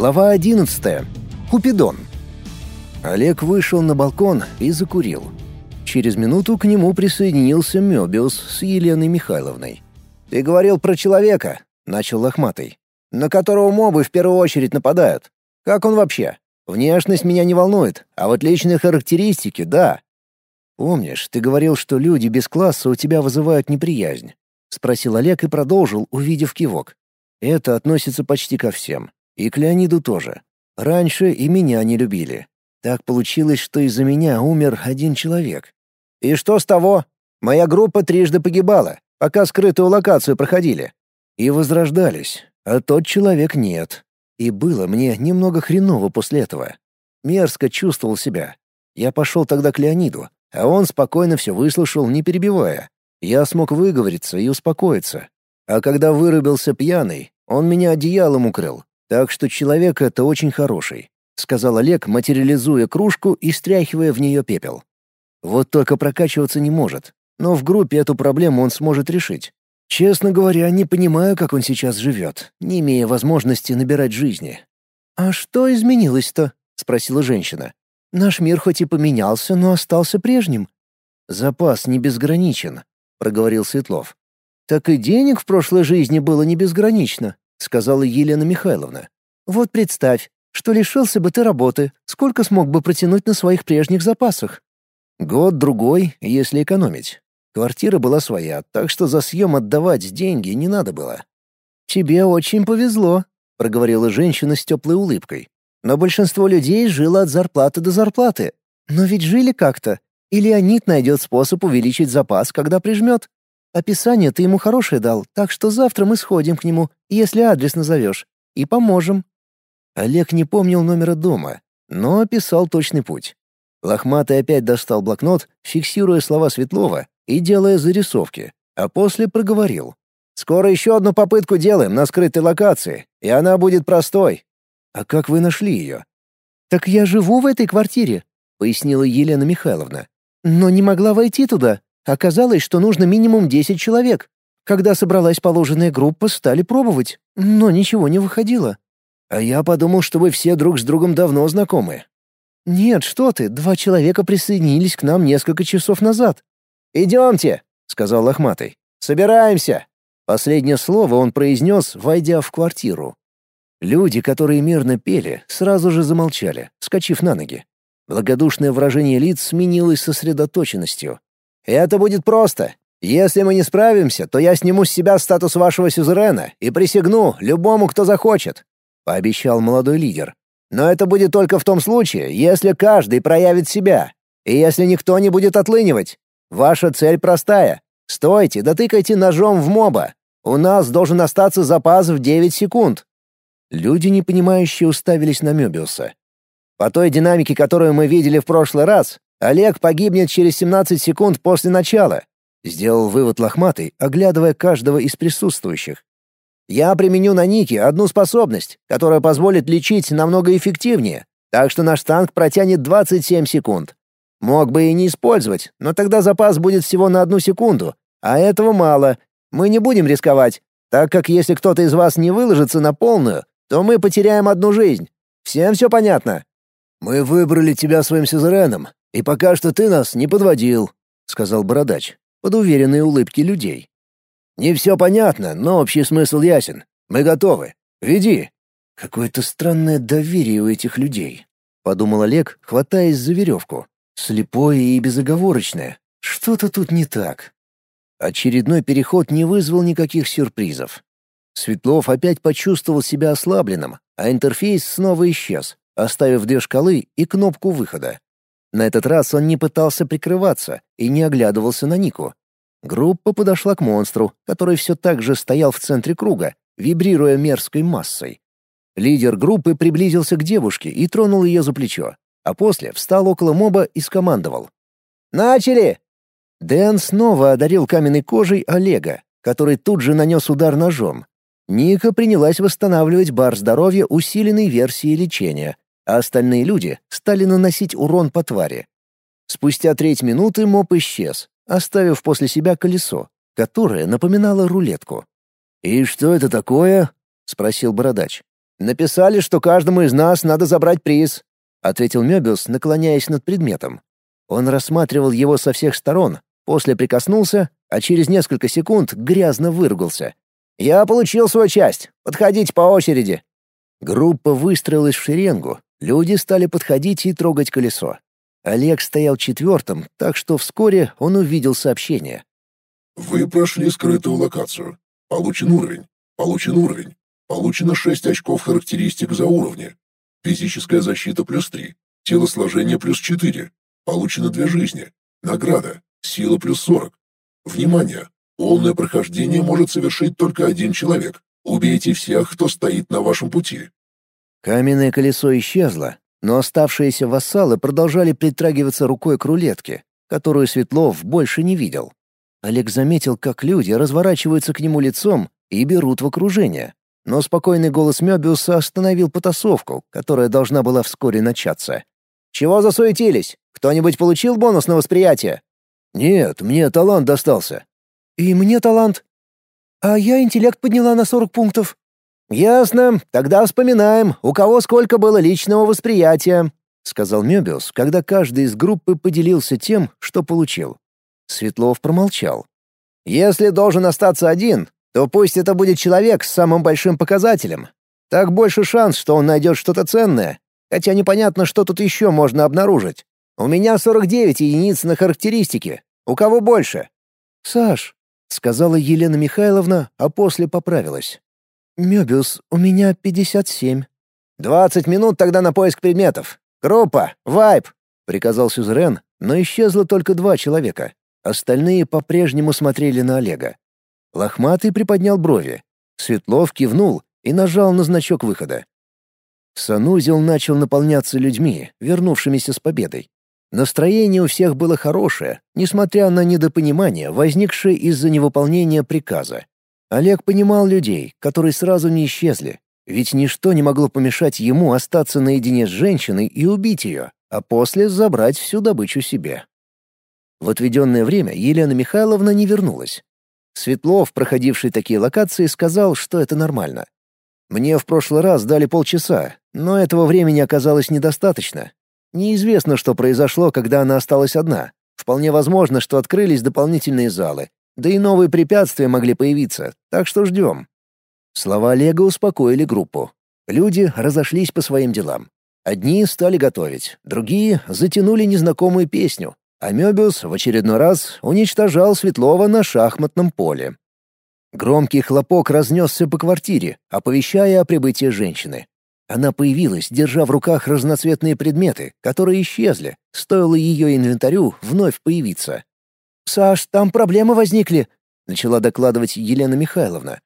Глава 11. Купидон. Олег вышел на балкон и закурил. Через минуту к нему присоединился Мёбиус с Еленой Михайловной. «Ты говорил про человека», — начал Лохматый, «на которого мобы в первую очередь нападают. Как он вообще? Внешность меня не волнует, а вот личные характеристики — да». «Помнишь, ты говорил, что люди без класса у тебя вызывают неприязнь?» — спросил Олег и продолжил, увидев кивок. «Это относится почти ко всем. И к Леониду тоже. Раньше и меня не любили. Так получилось, что из-за меня умер один человек. И что с того? Моя группа трижды погибала, пока скрытую локацию проходили. И возрождались, а тот человек нет. И было мне немного хреново после этого. Мерзко чувствовал себя. Я пошел тогда к Леониду, а он спокойно все выслушал, не перебивая. Я смог выговориться и успокоиться. А когда вырубился пьяный, он меня одеялом укрыл, так что человек это очень хороший, сказал Олег, материализуя кружку и стряхивая в нее пепел. Вот только прокачиваться не может, но в группе эту проблему он сможет решить. Честно говоря, не понимаю, как он сейчас живет, не имея возможности набирать жизни. «А что изменилось-то?» — спросила женщина. «Наш мир хоть и поменялся, но остался прежним». «Запас не безграничен», — проговорил Светлов. «Так и денег в прошлой жизни было не безгранично сказала Елена Михайловна. Вот представь, что лишился бы ты работы, сколько смог бы протянуть на своих прежних запасах? Год-другой, если экономить. Квартира была своя, так что за съем отдавать деньги не надо было. «Тебе очень повезло», — проговорила женщина с теплой улыбкой. «Но большинство людей жило от зарплаты до зарплаты. Но ведь жили как-то. И Леонид найдет способ увеличить запас, когда прижмет. Описание ты ему хорошее дал, так что завтра мы сходим к нему, если адрес назовешь, и поможем». Олег не помнил номера дома, но описал точный путь. Лохматый опять достал блокнот, фиксируя слова Светлова и делая зарисовки, а после проговорил. «Скоро еще одну попытку делаем на скрытой локации, и она будет простой». «А как вы нашли ее?» «Так я живу в этой квартире», — пояснила Елена Михайловна. «Но не могла войти туда, Оказалось, что нужно минимум 10 человек. Когда собралась положенная группа, стали пробовать, но ничего не выходило. А я подумал, что вы все друг с другом давно знакомы. Нет, что ты, два человека присоединились к нам несколько часов назад. «Идемте», — сказал Лохматый. «Собираемся». Последнее слово он произнес, войдя в квартиру. Люди, которые мирно пели, сразу же замолчали, скачив на ноги. Благодушное выражение лиц сменилось сосредоточенностью. Это будет просто. Если мы не справимся, то я сниму с себя статус вашего сюзерена и присягну любому, кто захочет», — пообещал молодой лидер. «Но это будет только в том случае, если каждый проявит себя, и если никто не будет отлынивать. Ваша цель простая. Стойте, дотыкайте ножом в моба. У нас должен остаться запас в 9 секунд». Люди, непонимающие, уставились на Мёбиуса. По той динамике, которую мы видели в прошлый раз, Олег погибнет через 17 секунд после начала, сделал вывод лохматый, оглядывая каждого из присутствующих. Я применю на Нике одну способность, которая позволит лечить намного эффективнее, так что наш танк протянет 27 секунд. Мог бы и не использовать, но тогда запас будет всего на одну секунду, а этого мало. Мы не будем рисковать, так как если кто-то из вас не выложится на полную, то мы потеряем одну жизнь. Всем все понятно? Мы выбрали тебя своим сюзереном, и пока что ты нас не подводил», — сказал Бородач, под уверенные улыбки людей. «Не все понятно, но общий смысл ясен. Мы готовы. Веди». «Какое-то странное доверие у этих людей», — подумал Олег, хватаясь за веревку. «Слепое и безоговорочное. Что-то тут не так». Очередной переход не вызвал никаких сюрпризов. Светлов опять почувствовал себя ослабленным, а интерфейс снова исчез, оставив две шкалы и кнопку выхода. На этот раз он не пытался прикрываться и не оглядывался на Нику. Группа подошла к монстру, который все так же стоял в центре круга, вибрируя мерзкой массой. Лидер группы приблизился к девушке и тронул ее за плечо, а после встал около моба и скомандовал. «Начали!» Дэн снова одарил каменной кожей Олега, который тут же нанес удар ножом. Ника принялась восстанавливать бар здоровья усиленной версией лечения, а остальные люди стали наносить урон по твари. Спустя треть минуты моб исчез, оставив после себя колесо, которое напоминало рулетку. «И что это такое?» — спросил бородач. «Написали, что каждому из нас надо забрать приз», — ответил Мёбиус, наклоняясь над предметом. Он рассматривал его со всех сторон, после прикоснулся, а через несколько секунд грязно выругался. «Я получил свою часть. Подходите по очереди». Группа выстроилась в шеренгу. Люди стали подходить и трогать колесо. Олег стоял четвертым, так что вскоре он увидел сообщение. «Вы прошли скрытую локацию. Получен уровень. Получен уровень. Получено 6 очков характеристик за уровни. Физическая защита плюс 3. Телосложение плюс 4. Получено 2 жизни. Награда. Сила плюс 40. Внимание! Полное прохождение может совершить только один человек. Убейте всех, кто стоит на вашем пути. Каменное колесо исчезло, но оставшиеся вассалы продолжали притрагиваться рукой к рулетке, которую Светлов больше не видел. Олег заметил, как люди разворачиваются к нему лицом и берут в окружение. Но спокойный голос Мёбиуса остановил потасовку, которая должна была вскоре начаться. «Чего засуетились? Кто-нибудь получил бонус на восприятие?» «Нет, мне талант достался». «И мне талант». «А я интеллект подняла на 40 пунктов». «Ясно. Тогда вспоминаем, у кого сколько было личного восприятия», — сказал Мёбиус, когда каждый из группы поделился тем, что получил. Светлов промолчал. «Если должен остаться один, то пусть это будет человек с самым большим показателем. Так больше шанс, что он найдет что-то ценное, хотя непонятно, что тут еще можно обнаружить. У меня 49 единиц на характеристики. У кого больше?» «Саш», — сказала Елена Михайловна, а после поправилась. «Мёбиус, у меня 57». «Двадцать минут тогда на поиск предметов. Группа, вайп!» — приказал Сюзерен, но исчезло только два человека. Остальные по-прежнему смотрели на Олега. Лохматый приподнял брови. Светлов кивнул и нажал на значок выхода. Санузел начал наполняться людьми, вернувшимися с победой. Настроение у всех было хорошее, несмотря на недопонимание, возникшее из-за невыполнения приказа. Олег понимал людей, которые сразу не исчезли, ведь ничто не могло помешать ему остаться наедине с женщиной и убить ее, а после забрать всю добычу себе. В отведенное время Елена Михайловна не вернулась. Светлов, проходивший такие локации, сказал, что это нормально. Мне в прошлый раз дали полчаса, но этого времени оказалось недостаточно, Неизвестно, что произошло, когда она осталась одна. Вполне возможно, что открылись дополнительные залы. Да и новые препятствия могли появиться, так что ждем. Слова Олега успокоили группу. Люди разошлись по своим делам. Одни стали готовить, другие затянули незнакомую песню, а Мёбиус в очередной раз уничтожал Светлова на шахматном поле. Громкий хлопок разнесся по квартире, оповещая о прибытии женщины. Она появилась, держа в руках разноцветные предметы, которые исчезли, стоило ее инвентарю вновь появиться. «Саш, там проблемы возникли», — начала докладывать Елена Михайловна.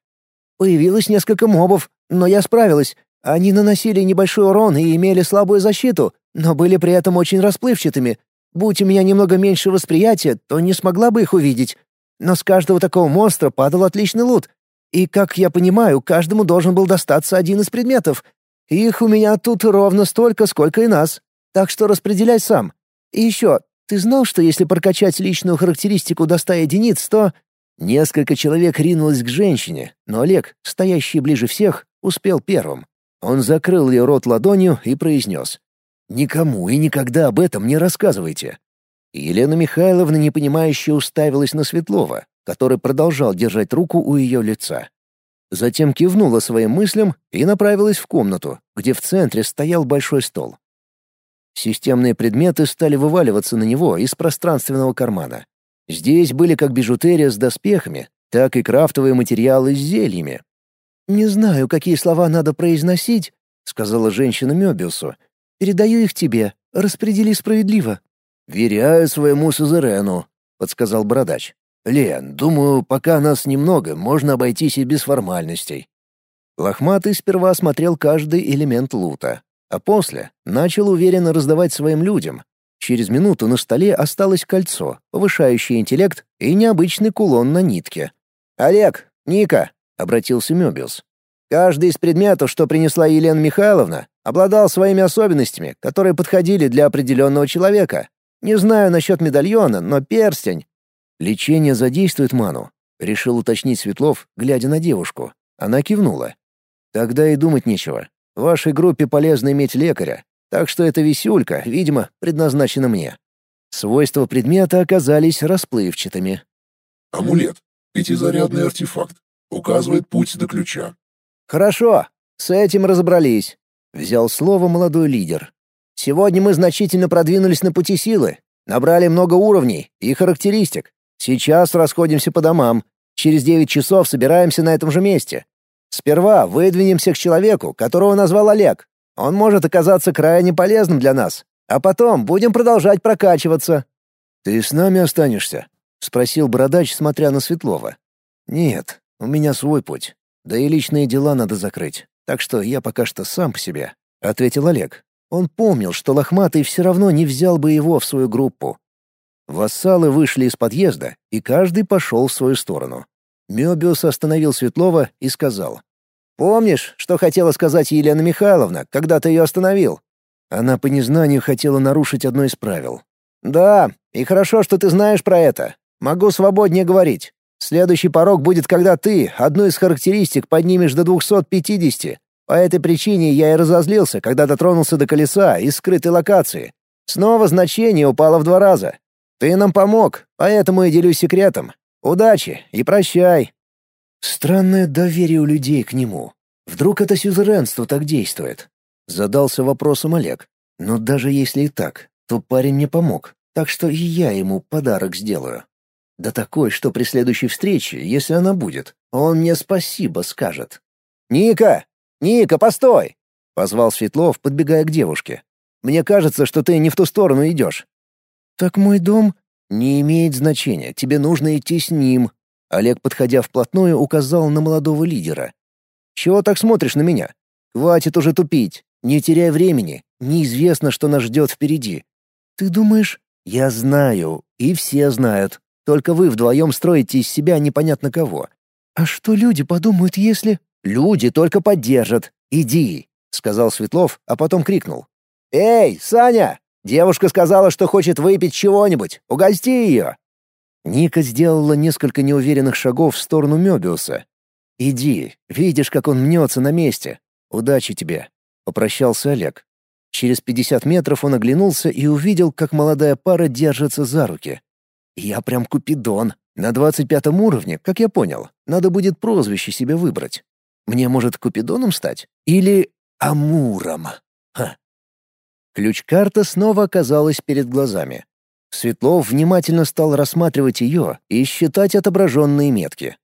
«Появилось несколько мобов, но я справилась. Они наносили небольшой урон и имели слабую защиту, но были при этом очень расплывчатыми. Будь у меня немного меньше восприятия, то не смогла бы их увидеть. Но с каждого такого монстра падал отличный лут. И, как я понимаю, каждому должен был достаться один из предметов, их у меня тут ровно столько, сколько и нас. Так что распределяй сам. И еще, ты знал, что если прокачать личную характеристику до 100 единиц, то...» Несколько человек ринулось к женщине, но Олег, стоящий ближе всех, успел первым. Он закрыл ее рот ладонью и произнес. «Никому и никогда об этом не рассказывайте». Елена Михайловна непонимающе уставилась на Светлова, который продолжал держать руку у ее лица. Затем кивнула своим мыслям и направилась в комнату, где в центре стоял большой стол. Системные предметы стали вываливаться на него из пространственного кармана. Здесь были как бижутерия с доспехами, так и крафтовые материалы с зельями. «Не знаю, какие слова надо произносить», — сказала женщина Мёбиусу. «Передаю их тебе. Распредели справедливо». «Веряю своему сузерену», — подсказал бородач. «Лен, думаю, пока нас немного, можно обойтись и без формальностей». Лохматый сперва осмотрел каждый элемент лута, а после начал уверенно раздавать своим людям. Через минуту на столе осталось кольцо, повышающее интеллект и необычный кулон на нитке. «Олег, Ника», — обратился Мёбиус. «Каждый из предметов, что принесла Елена Михайловна, обладал своими особенностями, которые подходили для определенного человека. Не знаю насчет медальона, но перстень «Лечение задействует ману?» — решил уточнить Светлов, глядя на девушку. Она кивнула. «Тогда и думать нечего. В вашей группе полезно иметь лекаря, так что эта висюлька, видимо, предназначена мне». Свойства предмета оказались расплывчатыми. Амулет. Пятизарядный артефакт. Указывает путь до ключа. «Хорошо, с этим разобрались», — взял слово молодой лидер. «Сегодня мы значительно продвинулись на пути силы, набрали много уровней и характеристик. Сейчас расходимся по домам. Через девять часов собираемся на этом же месте. Сперва выдвинемся к человеку, которого назвал Олег. Он может оказаться крайне полезным для нас. А потом будем продолжать прокачиваться». «Ты с нами останешься?» — спросил Бородач, смотря на Светлова. «Нет, у меня свой путь. Да и личные дела надо закрыть. Так что я пока что сам по себе», — ответил Олег. Он помнил, что Лохматый все равно не взял бы его в свою группу. Вассалы вышли из подъезда, и каждый пошел в свою сторону. Мёбиус остановил Светлова и сказал. «Помнишь, что хотела сказать Елена Михайловна, когда ты ее остановил?» Она по незнанию хотела нарушить одно из правил. «Да, и хорошо, что ты знаешь про это. Могу свободнее говорить. Следующий порог будет, когда ты одну из характеристик поднимешь до 250. По этой причине я и разозлился, когда дотронулся до колеса из скрытой локации. Снова значение упало в два раза. Ты нам помог, поэтому и делюсь секретом. Удачи и прощай». Странное доверие у людей к нему. Вдруг это сюзеренство так действует? Задался вопросом Олег. Но даже если и так, то парень мне помог, так что и я ему подарок сделаю. Да такой, что при следующей встрече, если она будет, он мне спасибо скажет. «Ника! Ника, постой!» — позвал Светлов, подбегая к девушке. «Мне кажется, что ты не в ту сторону идешь». «Так мой дом...» «Не имеет значения, тебе нужно идти с ним». Олег, подходя вплотную, указал на молодого лидера. «Чего так смотришь на меня? Хватит уже тупить, не теряй времени, неизвестно, что нас ждет впереди». «Ты думаешь...» «Я знаю, и все знают. Только вы вдвоем строите из себя непонятно кого». «А что люди подумают, если...» «Люди только поддержат. Иди», — сказал Светлов, а потом крикнул. «Эй, Саня! Девушка сказала, что хочет выпить чего-нибудь. Угости ее!» Ника сделала несколько неуверенных шагов в сторону Мёбиуса. «Иди, видишь, как он мнется на месте. Удачи тебе!» — попрощался Олег. Через пятьдесят метров он оглянулся и увидел, как молодая пара держится за руки. «Я прям Купидон. На двадцать пятом уровне, как я понял, надо будет прозвище себе выбрать. Мне, может, Купидоном стать? Или Амуром? Ха, Ключ-карта снова оказалась перед глазами. Светлов внимательно стал рассматривать ее и считать отображенные метки.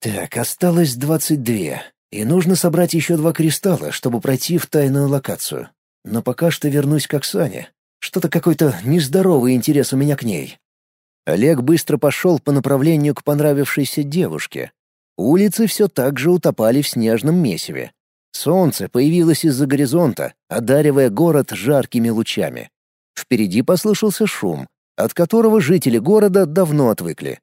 «Так, осталось двадцать две, и нужно собрать еще два кристалла, чтобы пройти в тайную локацию. Но пока что вернусь к Оксане. Что-то какой-то нездоровый интерес у меня к ней». Олег быстро пошел по направлению к понравившейся девушке. Улицы все так же утопали в снежном месиве. Солнце появилось из-за горизонта, одаривая город жаркими лучами. Впереди послышался шум, от которого жители города давно отвыкли.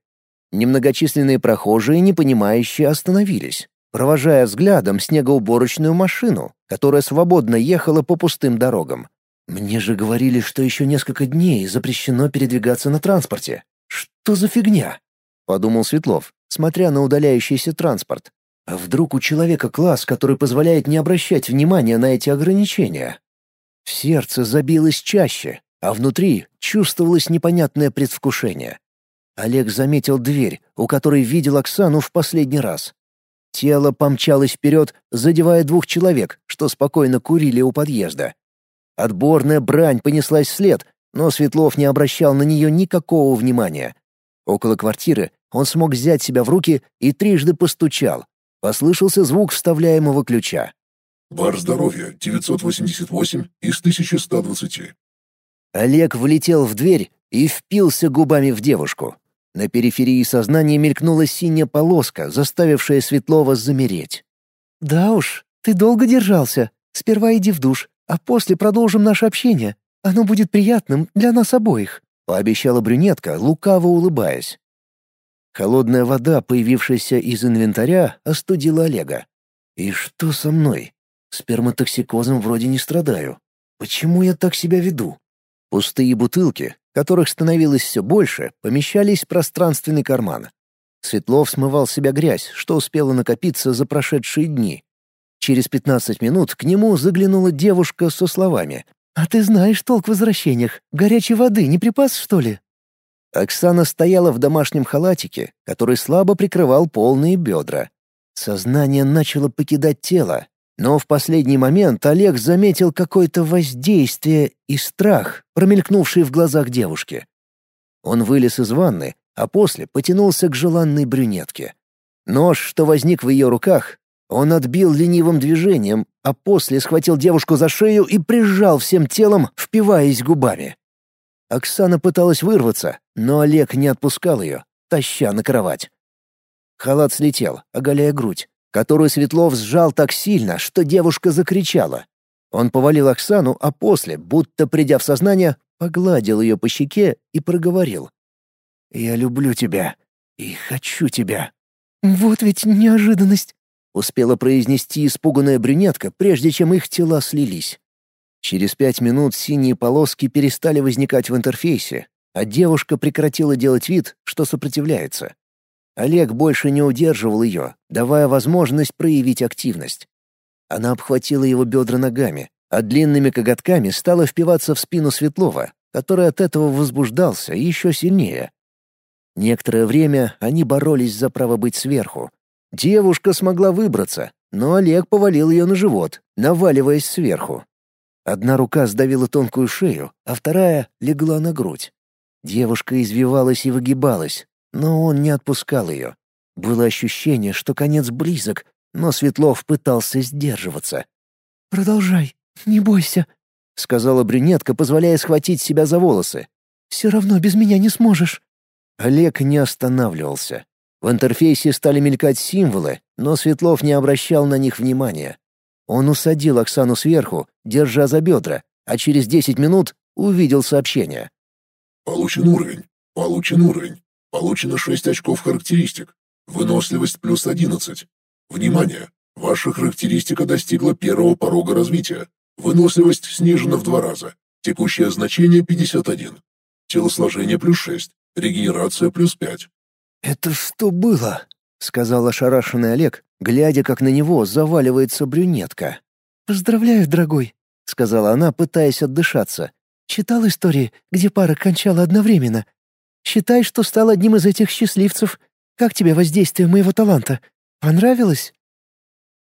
Немногочисленные прохожие, непонимающие, остановились, провожая взглядом снегоуборочную машину, которая свободно ехала по пустым дорогам. «Мне же говорили, что еще несколько дней запрещено передвигаться на транспорте. Что за фигня?» — подумал Светлов, смотря на удаляющийся транспорт. А вдруг у человека класс, который позволяет не обращать внимания на эти ограничения? В сердце забилось чаще, а внутри чувствовалось непонятное предвкушение. Олег заметил дверь, у которой видел Оксану в последний раз. Тело помчалось вперед, задевая двух человек, что спокойно курили у подъезда. Отборная брань понеслась вслед, но Светлов не обращал на нее никакого внимания. Около квартиры он смог взять себя в руки и трижды постучал, Послышался звук вставляемого ключа. «Бар здоровья, 988 из 1120». Олег влетел в дверь и впился губами в девушку. На периферии сознания мелькнула синяя полоска, заставившая Светлова замереть. «Да уж, ты долго держался. Сперва иди в душ, а после продолжим наше общение. Оно будет приятным для нас обоих», — пообещала брюнетка, лукаво улыбаясь. Холодная вода, появившаяся из инвентаря, остудила Олега. «И что со мной? Сперматоксикозом вроде не страдаю. Почему я так себя веду?» Пустые бутылки, которых становилось все больше, помещались в пространственный карман. Светлов смывал себя грязь, что успела накопиться за прошедшие дни. Через 15 минут к нему заглянула девушка со словами. «А ты знаешь толк в возвращениях? Горячей воды не припас, что ли?» Оксана стояла в домашнем халатике, который слабо прикрывал полные бедра. Сознание начало покидать тело, но в последний момент Олег заметил какое-то воздействие и страх, промелькнувший в глазах девушки. Он вылез из ванны, а после потянулся к желанной брюнетке. Нож, что возник в ее руках, он отбил ленивым движением, а после схватил девушку за шею и прижал всем телом, впиваясь губами. Оксана пыталась вырваться, но Олег не отпускал ее, таща на кровать. Халат слетел, оголяя грудь, которую Светлов сжал так сильно, что девушка закричала. Он повалил Оксану, а после, будто придя в сознание, погладил ее по щеке и проговорил. «Я люблю тебя и хочу тебя». «Вот ведь неожиданность!» — успела произнести испуганная брюнетка, прежде чем их тела слились. Через пять минут синие полоски перестали возникать в интерфейсе, а девушка прекратила делать вид, что сопротивляется. Олег больше не удерживал ее, давая возможность проявить активность. Она обхватила его бедра ногами, а длинными коготками стала впиваться в спину Светлова, который от этого возбуждался еще сильнее. Некоторое время они боролись за право быть сверху. Девушка смогла выбраться, но Олег повалил ее на живот, наваливаясь сверху. Одна рука сдавила тонкую шею, а вторая легла на грудь. Девушка извивалась и выгибалась, но он не отпускал ее. Было ощущение, что конец близок, но Светлов пытался сдерживаться. «Продолжай, не бойся», — сказала брюнетка, позволяя схватить себя за волосы. «Все равно без меня не сможешь». Олег не останавливался. В интерфейсе стали мелькать символы, но Светлов не обращал на них внимания. Он усадил Оксану сверху, держа за бедра, а через 10 минут увидел сообщение. «Получен уровень. Получен уровень. Получено 6 очков характеристик. Выносливость плюс 11. Внимание! Ваша характеристика достигла первого порога развития. Выносливость снижена в два раза. Текущее значение 51. Телосложение плюс 6. Регенерация плюс 5. «Это что было?» — сказал ошарашенный Олег, глядя, как на него заваливается брюнетка. «Поздравляю, дорогой», — сказала она, пытаясь отдышаться. «Читал истории, где пара кончала одновременно. Считай, что стал одним из этих счастливцев. Как тебе воздействие моего таланта? Понравилось?»